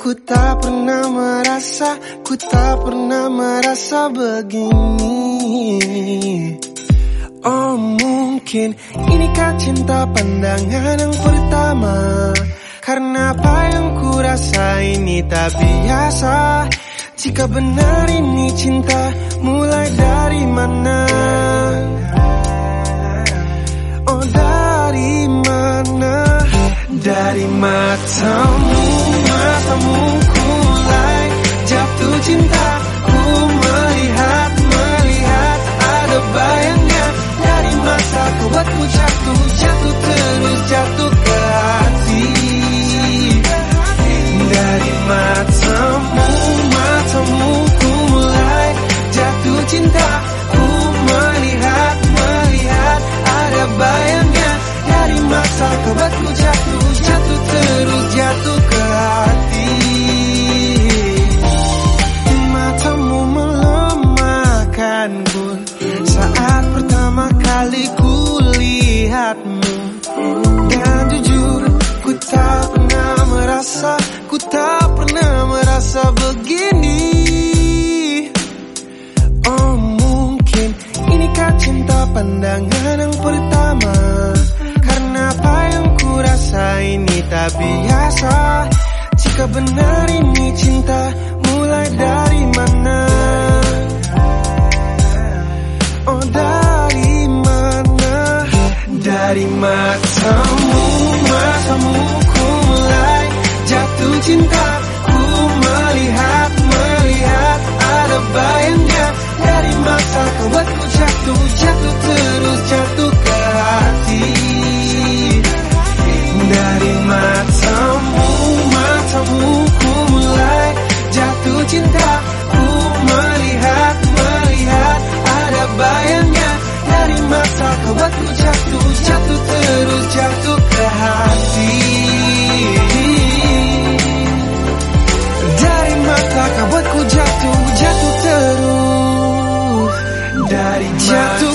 Ku tak pernah merasa, ku tak pernah merasa begini. Oh mungkin inikah cinta pandangan yang pertama? Karena apa yang ku rasa ini tak biasa? Jika benar ini cinta mulai dari mana? Oh dari mana? Dari matamu matamu kulai lihatmu Dan jujur ku tak pernah merasa Ku tak pernah merasa begini. Oh mungkin inikah cinta pandangan yang pertama? Karena apa yang ku rasa ini tak biasa? Jika benar ini cinta mulai dari mana matamu Matamu ku mulai jatuh cinta Ku melihat, melihat. Ada bayangnya Dari mata kau buatku jatuh, jatuh terus jatuh ke hati. Dari matamu, matamu ku mulai jatuh cinta Ku melihat, melihat. Ada bayangnya Dari mata kau buatku jatuh terus jatuh ke hati. Dari mata kau buatku jatuh, jatuh terus. Dari jatuh